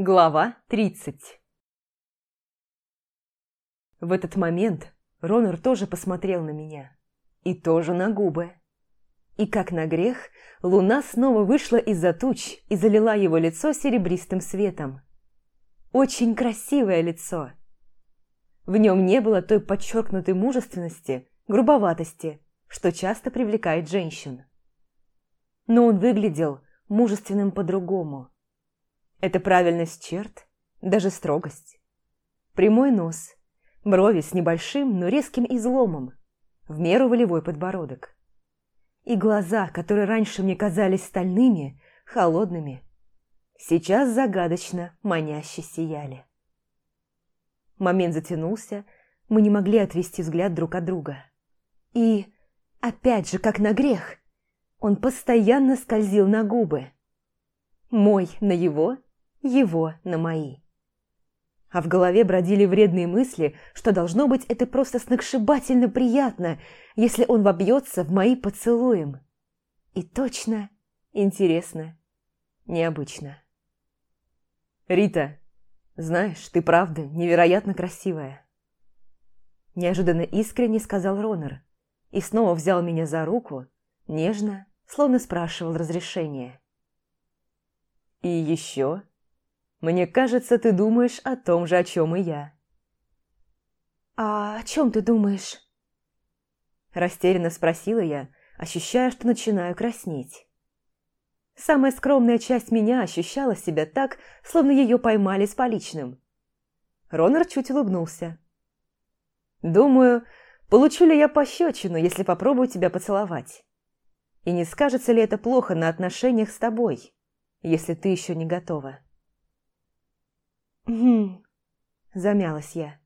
Глава 30 В этот момент Ронар тоже посмотрел на меня. И тоже на губы. И как на грех, луна снова вышла из-за туч и залила его лицо серебристым светом. Очень красивое лицо. В нем не было той подчеркнутой мужественности, грубоватости, что часто привлекает женщин. Но он выглядел мужественным по-другому – это правильность черт, даже строгость. Прямой нос, брови с небольшим, но резким изломом, в меру волевой подбородок. И глаза, которые раньше мне казались стальными, холодными, сейчас загадочно маняще сияли. Момент затянулся, мы не могли отвести взгляд друг от друга. И, опять же, как на грех, он постоянно скользил на губы. Мой на его – его на мои. А в голове бродили вредные мысли, что должно быть это просто сногсшибательно приятно, если он вобьется в мои поцелуем. И точно, интересно, необычно. «Рита, знаешь, ты правда невероятно красивая». Неожиданно искренне сказал Ронер и снова взял меня за руку, нежно, словно спрашивал разрешения. «И еще мне кажется, ты думаешь о том же, о чем и я. «А о чем ты думаешь?» Растерянно спросила я, ощущая, что начинаю краснеть. Самая скромная часть меня ощущала себя так, словно ее поймали с поличным. Ронар чуть улыбнулся. «Думаю, получу ли я пощечину, если попробую тебя поцеловать? И не скажется ли это плохо на отношениях с тобой, если ты еще не готова?» Замялась я.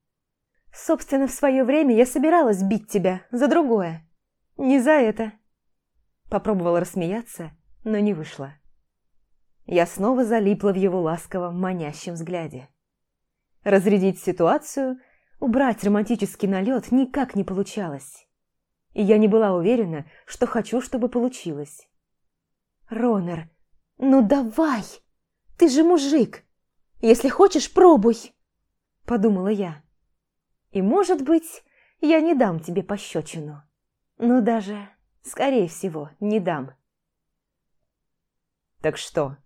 Собственно, в свое время я собиралась бить тебя за другое. Не за это. Попробовала рассмеяться, но не вышло. Я снова залипла в его ласковом, манящем взгляде. Разрядить ситуацию, убрать романтический налет никак не получалось. И я не была уверена, что хочу, чтобы получилось. «Ронер, ну давай! Ты же мужик! Если хочешь, пробуй!» – подумала я. «И, может быть, я не дам тебе пощечину. Ну, даже, скорее всего, не дам». «Так что,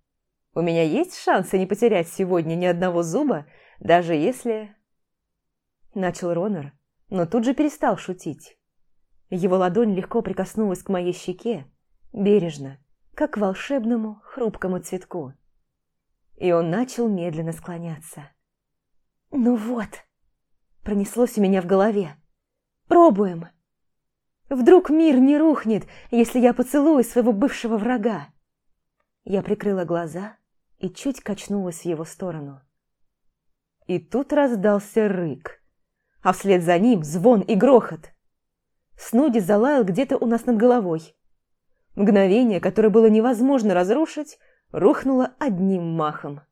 у меня есть шансы не потерять сегодня ни одного зуба, даже если...» Начал Ронер, но тут же перестал шутить. Его ладонь легко прикоснулась к моей щеке, бережно, как к волшебному хрупкому цветку и он начал медленно склоняться. «Ну вот!» – пронеслось у меня в голове. «Пробуем!» «Вдруг мир не рухнет, если я поцелую своего бывшего врага!» Я прикрыла глаза и чуть качнулась в его сторону. И тут раздался рык, а вслед за ним звон и грохот. Снуди залаял где-то у нас над головой. Мгновение, которое было невозможно разрушить, рухнула одним махом.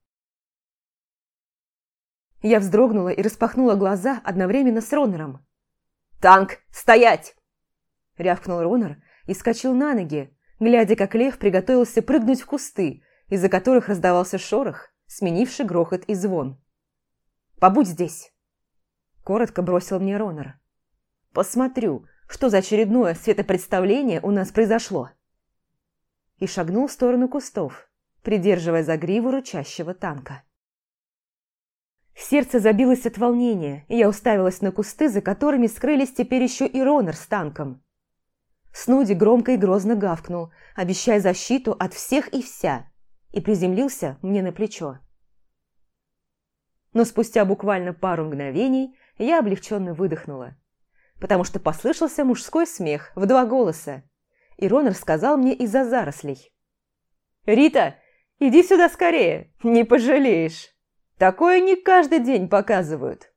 Я вздрогнула и распахнула глаза одновременно с Ронором. «Танк, стоять!» Рявкнул Ронор и вскочил на ноги, глядя, как лев приготовился прыгнуть в кусты, из-за которых раздавался шорох, сменивший грохот и звон. «Побудь здесь!» Коротко бросил мне Ронор. «Посмотрю, что за очередное светопредставление у нас произошло!» И шагнул в сторону кустов придерживая за гриву рычащего танка. Сердце забилось от волнения, и я уставилась на кусты, за которыми скрылись теперь еще и Ронер с танком. Снуди громко и грозно гавкнул, обещая защиту от всех и вся, и приземлился мне на плечо. Но спустя буквально пару мгновений я облегченно выдохнула, потому что послышался мужской смех в два голоса, и Ронер сказал мне из-за зарослей. «Рита, Иди сюда скорее, не пожалеешь. Такое не каждый день показывают.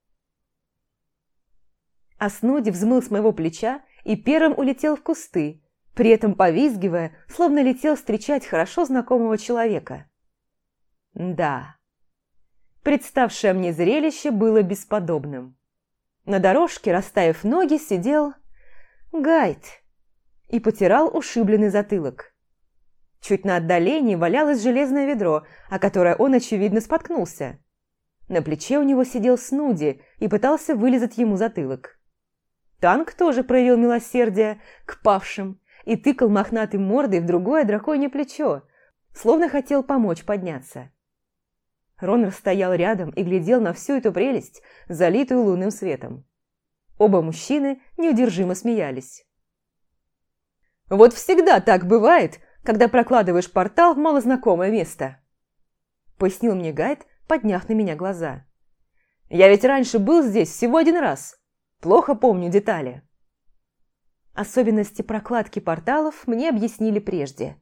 Оснуди взмыл с моего плеча и первым улетел в кусты, при этом повизгивая, словно летел встречать хорошо знакомого человека. Да. Представшее мне зрелище было бесподобным. На дорожке, расставив ноги, сидел Гайд и потирал ушибленный затылок. Чуть на отдалении валялось железное ведро, о которое он, очевидно, споткнулся. На плече у него сидел Снуди и пытался вылезать ему затылок. Танк тоже проявил милосердие к павшим и тыкал мохнатой мордой в другое драконье плечо, словно хотел помочь подняться. Ронер стоял рядом и глядел на всю эту прелесть, залитую лунным светом. Оба мужчины неудержимо смеялись. «Вот всегда так бывает, когда прокладываешь портал в малознакомое место. Пояснил мне гайд, подняв на меня глаза. Я ведь раньше был здесь всего один раз. Плохо помню детали. Особенности прокладки порталов мне объяснили прежде.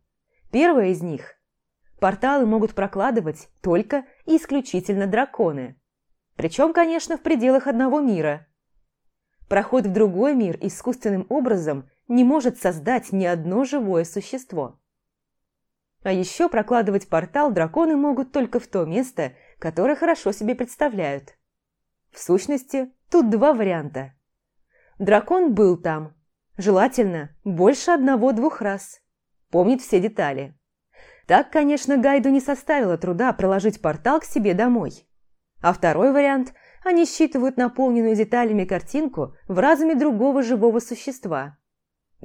Первое из них – порталы могут прокладывать только и исключительно драконы. Причем, конечно, в пределах одного мира. Проход в другой мир искусственным образом не может создать ни одно живое существо. А еще прокладывать портал драконы могут только в то место, которое хорошо себе представляют. В сущности, тут два варианта. Дракон был там. Желательно, больше одного-двух раз. Помнит все детали. Так, конечно, Гайду не составило труда проложить портал к себе домой. А второй вариант – они считывают наполненную деталями картинку в разуме другого живого существа –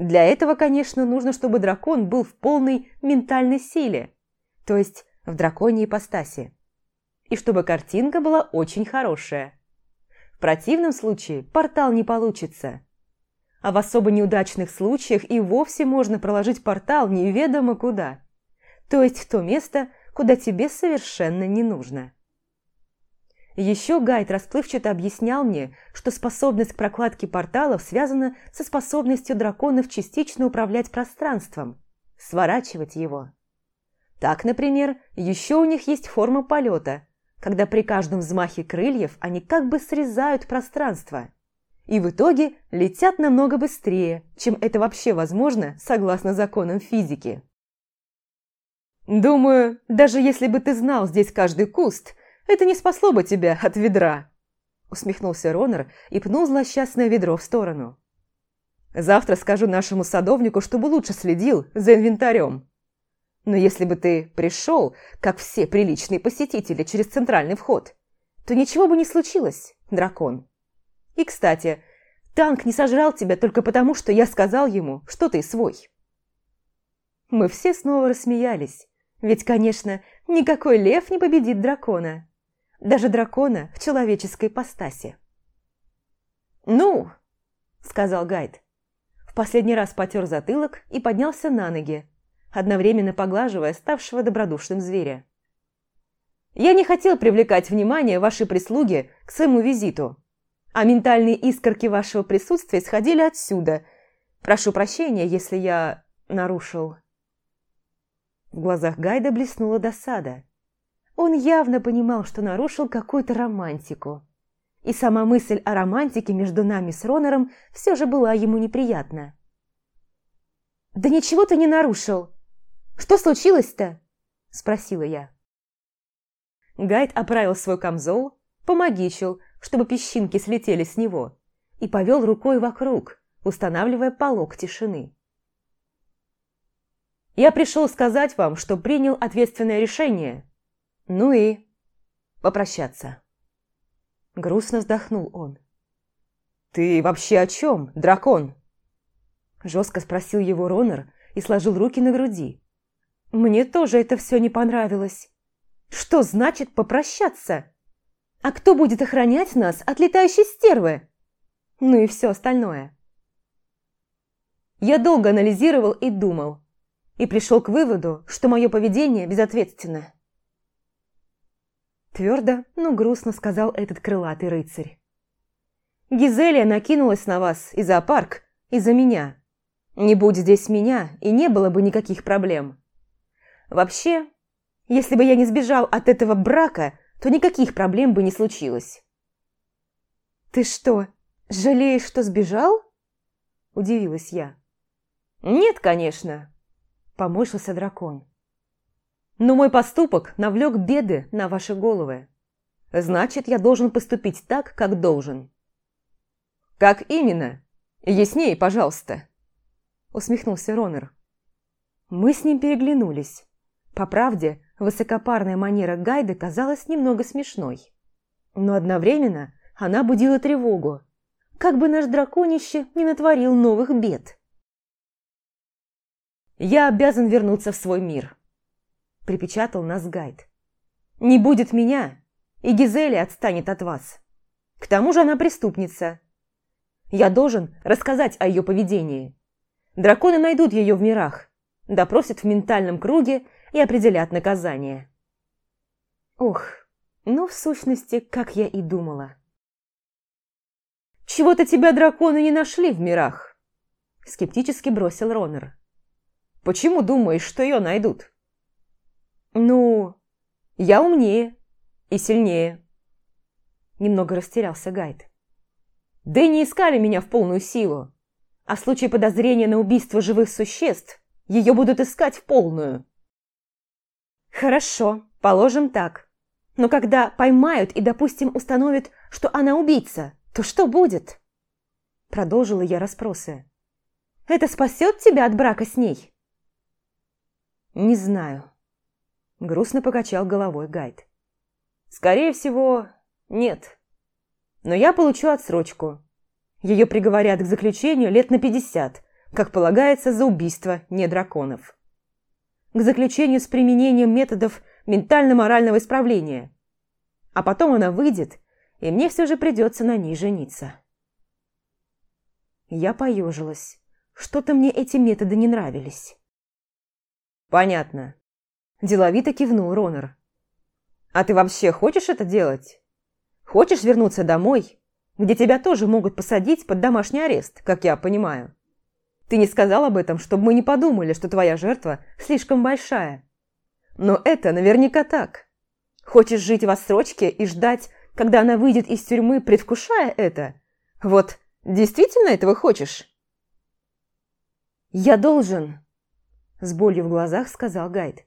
для этого, конечно, нужно, чтобы дракон был в полной ментальной силе, то есть в драконьей ипостаси. И чтобы картинка была очень хорошая. В противном случае портал не получится. А в особо неудачных случаях и вовсе можно проложить портал неведомо куда. То есть в то место, куда тебе совершенно не нужно. Еще Гайд расплывчато объяснял мне, что способность к прокладке порталов связана со способностью драконов частично управлять пространством, сворачивать его. Так, например, еще у них есть форма полета, когда при каждом взмахе крыльев они как бы срезают пространство. И в итоге летят намного быстрее, чем это вообще возможно согласно законам физики. «Думаю, даже если бы ты знал здесь каждый куст, это не спасло бы тебя от ведра!» Усмехнулся Ронер и пнул злосчастное ведро в сторону. «Завтра скажу нашему садовнику, чтобы лучше следил за инвентарем. Но если бы ты пришел, как все приличные посетители, через центральный вход, то ничего бы не случилось, дракон. И, кстати, танк не сожрал тебя только потому, что я сказал ему, что ты свой». Мы все снова рассмеялись, ведь, конечно, никакой лев не победит дракона даже дракона в человеческой постаси. «Ну!» – сказал гайд. В последний раз потер затылок и поднялся на ноги, одновременно поглаживая ставшего добродушным зверя. «Я не хотел привлекать внимание вашей прислуги к своему визиту, а ментальные искорки вашего присутствия исходили отсюда. Прошу прощения, если я нарушил». В глазах Гайда блеснула досада – он явно понимал, что нарушил какую-то романтику. И сама мысль о романтике между нами с Ронором все же была ему неприятна. «Да ничего ты не нарушил! Что случилось-то?» – спросила я. Гайд оправил свой камзол, помогичил, чтобы песчинки слетели с него, и повел рукой вокруг, устанавливая полог тишины. «Я пришел сказать вам, что принял ответственное решение», ну и попрощаться. Грустно вздохнул он. «Ты вообще о чем, дракон?» Жестко спросил его Ронор и сложил руки на груди. «Мне тоже это все не понравилось. Что значит попрощаться? А кто будет охранять нас от летающей стервы? Ну и все остальное». Я долго анализировал и думал, и пришел к выводу, что мое поведение безответственно твердо, но грустно сказал этот крылатый рыцарь. «Гизелия накинулась на вас и за парк, и за меня. Не будь здесь меня, и не было бы никаких проблем. Вообще, если бы я не сбежал от этого брака, то никаких проблем бы не случилось». «Ты что, жалеешь, что сбежал?» – удивилась я. «Нет, конечно», – помышлся дракон. Но мой поступок навлек беды на ваши головы. Значит, я должен поступить так, как должен. Как именно? Яснее, пожалуйста. Усмехнулся Ронер. Мы с ним переглянулись. По правде, высокопарная манера Гайды казалась немного смешной. Но одновременно она будила тревогу. Как бы наш драконище не натворил новых бед. Я обязан вернуться в свой мир. – припечатал нас гайд. «Не будет меня, и Гизели отстанет от вас. К тому же она преступница. Я должен рассказать о ее поведении. Драконы найдут ее в мирах, допросят в ментальном круге и определят наказание». Ох, ну в сущности, как я и думала. «Чего-то тебя драконы не нашли в мирах», – скептически бросил Ронер. «Почему думаешь, что ее найдут?» Ну, я умнее и сильнее. Немного растерялся Гайд. Да и не искали меня в полную силу. А в случае подозрения на убийство живых существ, ее будут искать в полную. Хорошо, положим так. Но когда поймают и, допустим, установят, что она убийца, то что будет? Продолжила я расспросы. Это спасет тебя от брака с ней? Не знаю. Грустно покачал головой Гайд. Скорее всего, нет. Но я получу отсрочку. Ее приговорят к заключению лет на 50, как полагается за убийство недраконов. К заключению с применением методов ментально-морального исправления. А потом она выйдет, и мне все же придется на ней жениться. Я поежилась. Что-то мне эти методы не нравились. Понятно. Деловито кивнул Ронер. «А ты вообще хочешь это делать? Хочешь вернуться домой, где тебя тоже могут посадить под домашний арест, как я понимаю? Ты не сказал об этом, чтобы мы не подумали, что твоя жертва слишком большая. Но это наверняка так. Хочешь жить в отсрочке и ждать, когда она выйдет из тюрьмы, предвкушая это? Вот действительно этого хочешь?» «Я должен», – с болью в глазах сказал Гайд.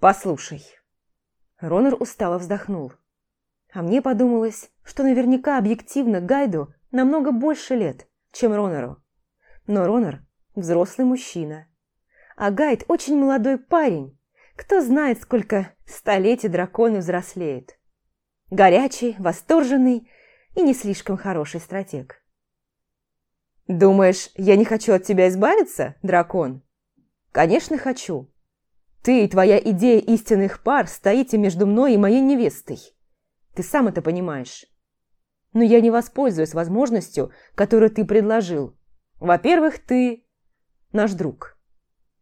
«Послушай». Ронор устало вздохнул. А мне подумалось, что наверняка объективно Гайду намного больше лет, чем Ронору. Но Ронор – взрослый мужчина. А Гайд – очень молодой парень. Кто знает, сколько столетий драконы взрослеют. Горячий, восторженный и не слишком хороший стратег. «Думаешь, я не хочу от тебя избавиться, дракон?» «Конечно, хочу. Ты и твоя идея истинных пар стоите между мной и моей невестой. Ты сам это понимаешь. Но я не воспользуюсь возможностью, которую ты предложил. Во-первых, ты наш друг.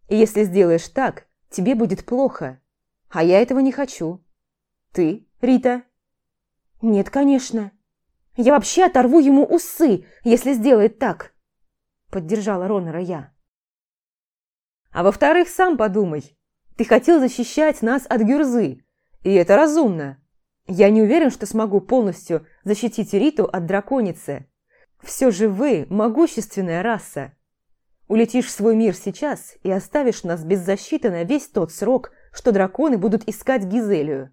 И если сделаешь так, тебе будет плохо. А я этого не хочу. Ты, Рита? Нет, конечно. Я вообще оторву ему усы, если сделает так. Поддержала Ронора я. А во-вторых, сам подумай, ты хотел защищать нас от Гюрзы, и это разумно. Я не уверен, что смогу полностью защитить Риту от драконицы. Все же вы – могущественная раса. Улетишь в свой мир сейчас и оставишь нас без защиты на весь тот срок, что драконы будут искать Гизелию.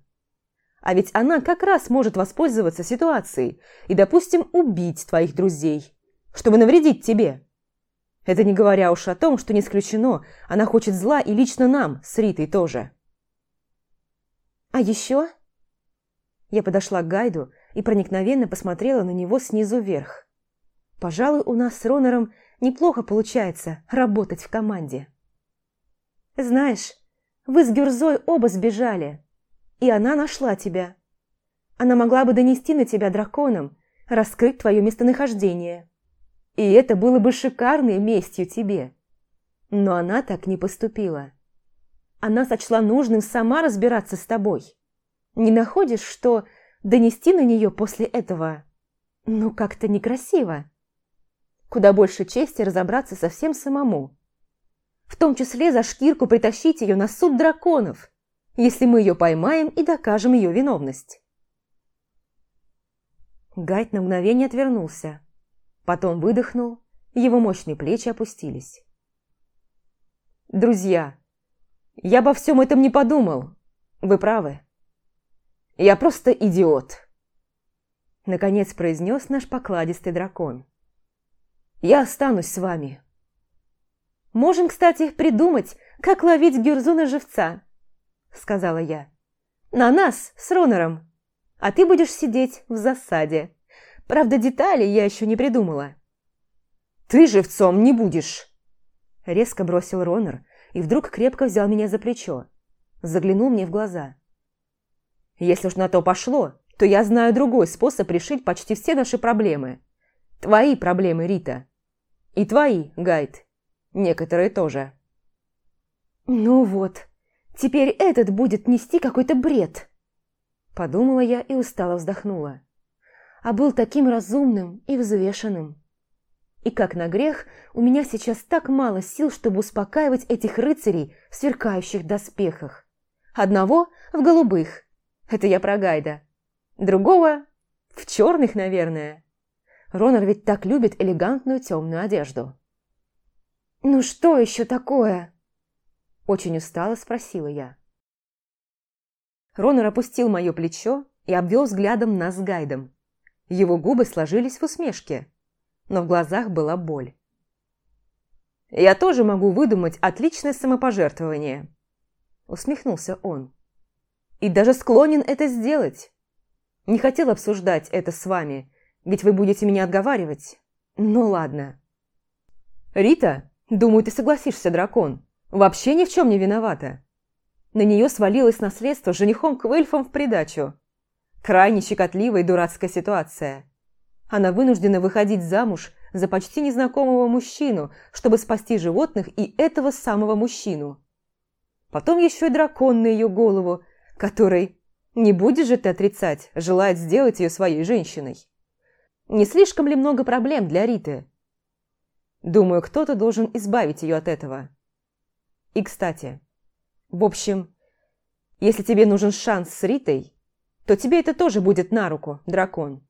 А ведь она как раз может воспользоваться ситуацией и, допустим, убить твоих друзей, чтобы навредить тебе. Это не говоря уж о том, что не исключено, она хочет зла и лично нам, с Ритой тоже. А еще? Я подошла к Гайду и проникновенно посмотрела на него снизу вверх. Пожалуй, у нас с Ронором неплохо получается работать в команде. Знаешь, вы с Гюрзой оба сбежали, и она нашла тебя. Она могла бы донести на тебя драконом, раскрыть твое местонахождение. И это было бы шикарной местью тебе. Но она так не поступила. Она сочла нужным сама разбираться с тобой. Не находишь, что донести на нее после этого, ну, как-то некрасиво? Куда больше чести разобраться совсем самому. В том числе за шкирку притащить ее на суд драконов, если мы ее поймаем и докажем ее виновность. Гайд на мгновение отвернулся. Потом выдохнул, его мощные плечи опустились. «Друзья, я обо всем этом не подумал. Вы правы. Я просто идиот!» Наконец произнес наш покладистый дракон. «Я останусь с вами». «Можем, кстати, придумать, как ловить Гюрзуна живца», — сказала я. «На нас с Ронором, а ты будешь сидеть в засаде». Правда, детали я еще не придумала. «Ты живцом не будешь!» Резко бросил Ронер и вдруг крепко взял меня за плечо. Заглянул мне в глаза. «Если уж на то пошло, то я знаю другой способ решить почти все наши проблемы. Твои проблемы, Рита. И твои, Гайд. Некоторые тоже». «Ну вот, теперь этот будет нести какой-то бред!» Подумала я и устало вздохнула а был таким разумным и взвешенным. И как на грех, у меня сейчас так мало сил, чтобы успокаивать этих рыцарей в сверкающих доспехах. Одного в голубых, это я про Гайда, другого в черных, наверное. Ронар ведь так любит элегантную темную одежду. «Ну что еще такое?» Очень устало спросила я. Ронар опустил мое плечо и обвел взглядом нас с Гайдом. Его губы сложились в усмешке, но в глазах была боль. «Я тоже могу выдумать отличное самопожертвование», – усмехнулся он. «И даже склонен это сделать. Не хотел обсуждать это с вами, ведь вы будете меня отговаривать. Ну ладно». «Рита, думаю, ты согласишься, дракон. Вообще ни в чем не виновата. На нее свалилось наследство женихом к Квельфом в придачу. Крайне щекотливая и дурацкая ситуация. Она вынуждена выходить замуж за почти незнакомого мужчину, чтобы спасти животных и этого самого мужчину. Потом еще и дракон на ее голову, который, не будешь же ты отрицать, желает сделать ее своей женщиной. Не слишком ли много проблем для Риты? Думаю, кто-то должен избавить ее от этого. И, кстати, в общем, если тебе нужен шанс с Ритой, то тебе это тоже будет на руку, дракон.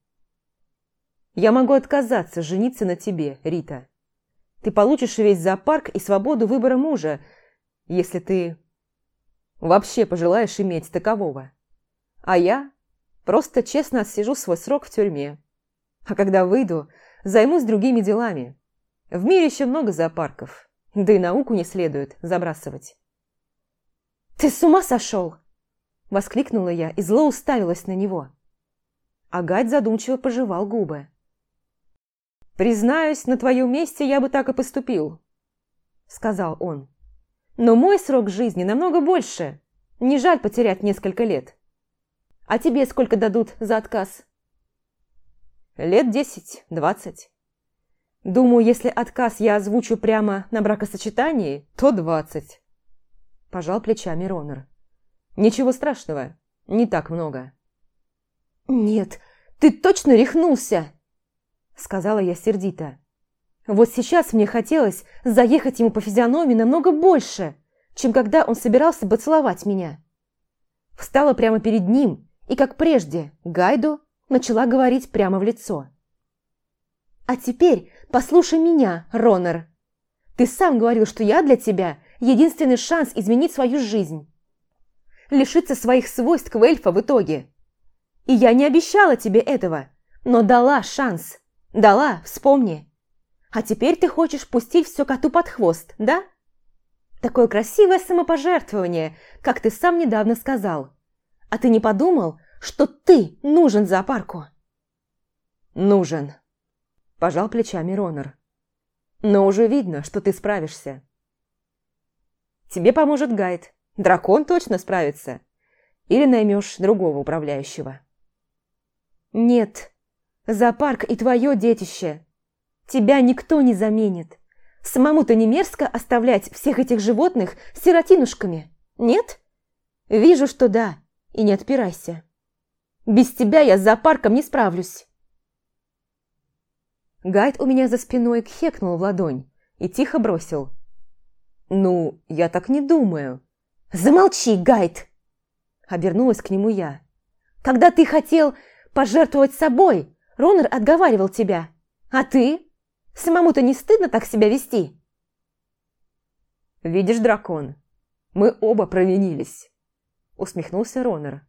Я могу отказаться жениться на тебе, Рита. Ты получишь весь зоопарк и свободу выбора мужа, если ты вообще пожелаешь иметь такового. А я просто честно отсижу свой срок в тюрьме. А когда выйду, займусь другими делами. В мире еще много зоопарков, да и науку не следует забрасывать. «Ты с ума сошел?» Воскликнула я и зло уставилась на него. Агать задумчиво пожевал губы. «Признаюсь, на твоем месте я бы так и поступил», — сказал он. «Но мой срок жизни намного больше. Не жаль потерять несколько лет. А тебе сколько дадут за отказ?» «Лет десять, двадцать». «Думаю, если отказ я озвучу прямо на бракосочетании, то двадцать», – пожал плечами Ронер. Ничего страшного, не так много. «Нет, ты точно рехнулся!» Сказала я сердито. «Вот сейчас мне хотелось заехать ему по физиономии намного больше, чем когда он собирался бы целовать меня». Встала прямо перед ним и, как прежде, Гайду начала говорить прямо в лицо. «А теперь послушай меня, Ронер. Ты сам говорил, что я для тебя единственный шанс изменить свою жизнь лишиться своих свойств к Вельфа в итоге. И я не обещала тебе этого, но дала шанс. Дала, вспомни. А теперь ты хочешь пустить все коту под хвост, да? Такое красивое самопожертвование, как ты сам недавно сказал. А ты не подумал, что ты нужен зоопарку? Нужен, пожал плечами Ронор. Но уже видно, что ты справишься. Тебе поможет гайд. Дракон точно справится. Или наймешь другого управляющего. Нет. Зоопарк и твое детище. Тебя никто не заменит. Самому-то не мерзко оставлять всех этих животных сиротинушками, нет? Вижу, что да, и не отпирайся. Без тебя я с зоопарком не справлюсь. Гайд у меня за спиной кхекнул в ладонь и тихо бросил. «Ну, я так не думаю. Замолчи, Гайд!» Обернулась к нему я. «Когда ты хотел пожертвовать собой, Ронер отговаривал тебя. А ты? Самому-то не стыдно так себя вести?» «Видишь, дракон, мы оба провинились», — усмехнулся Ронер.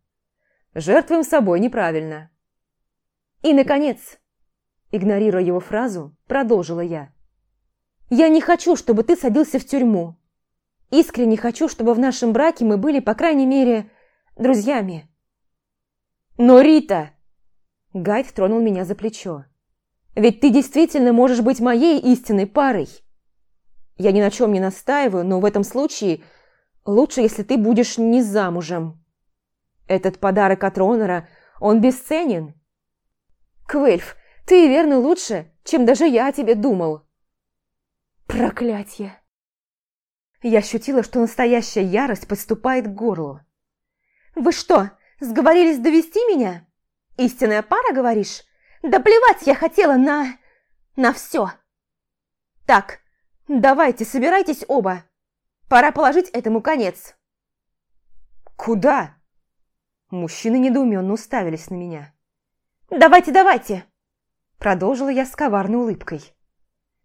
«Жертвуем собой неправильно». «И, наконец!» Игнорируя его фразу, продолжила я. «Я не хочу, чтобы ты садился в тюрьму. Искренне хочу, чтобы в нашем браке мы были, по крайней мере, друзьями. Но, Рита! Гайд тронул меня за плечо. Ведь ты действительно можешь быть моей истинной парой. Я ни на чем не настаиваю, но в этом случае лучше, если ты будешь не замужем. Этот подарок от Ронора, он бесценен. Квельф, ты верно лучше, чем даже я о тебе думал. Проклятье! Я ощутила, что настоящая ярость подступает к горлу. «Вы что, сговорились довести меня? Истинная пара, говоришь? Да плевать я хотела на... на все!» «Так, давайте, собирайтесь оба. Пора положить этому конец». «Куда?» Мужчины недоуменно уставились на меня. «Давайте, давайте!» Продолжила я с коварной улыбкой.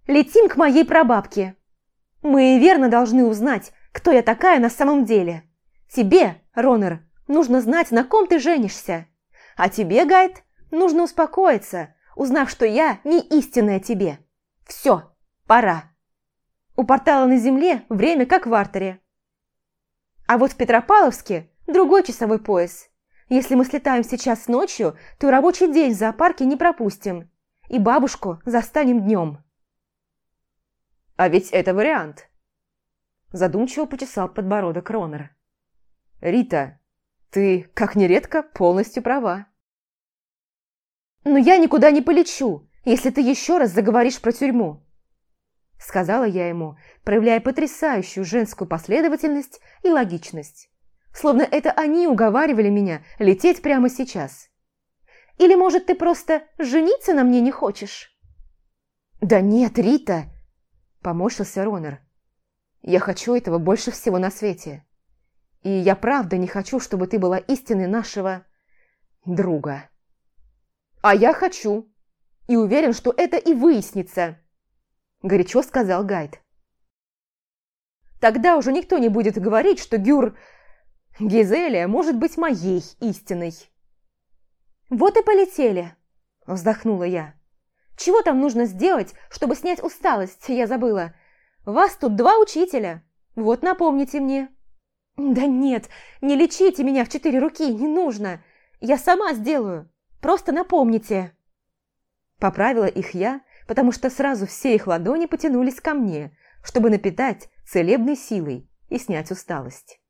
«Летим к моей прабабке!» Мы верно должны узнать, кто я такая на самом деле. Тебе, Ронер, нужно знать, на ком ты женишься. А тебе, Гайд, нужно успокоиться, узнав, что я не истинная тебе. Все, пора. У портала на земле время как в артере. А вот в Петропавловске другой часовой пояс. Если мы слетаем сейчас ночью, то рабочий день в зоопарке не пропустим. И бабушку застанем днем. А ведь это вариант. Задумчиво почесал подбородок Ронера. Рита, ты, как нередко, полностью права. Но я никуда не полечу, если ты еще раз заговоришь про тюрьму. Сказала я ему, проявляя потрясающую женскую последовательность и логичность. Словно это они уговаривали меня лететь прямо сейчас. Или, может, ты просто жениться на мне не хочешь? Да нет, Рита, Помощился Ронер. «Я хочу этого больше всего на свете. И я правда не хочу, чтобы ты была истиной нашего... друга». «А я хочу. И уверен, что это и выяснится», – горячо сказал Гайд. «Тогда уже никто не будет говорить, что Гюр... Гизелия может быть моей истиной». «Вот и полетели», – вздохнула я. Чего там нужно сделать, чтобы снять усталость, я забыла. Вас тут два учителя. Вот напомните мне». «Да нет, не лечите меня в четыре руки, не нужно. Я сама сделаю. Просто напомните». Поправила их я, потому что сразу все их ладони потянулись ко мне, чтобы напитать целебной силой и снять усталость.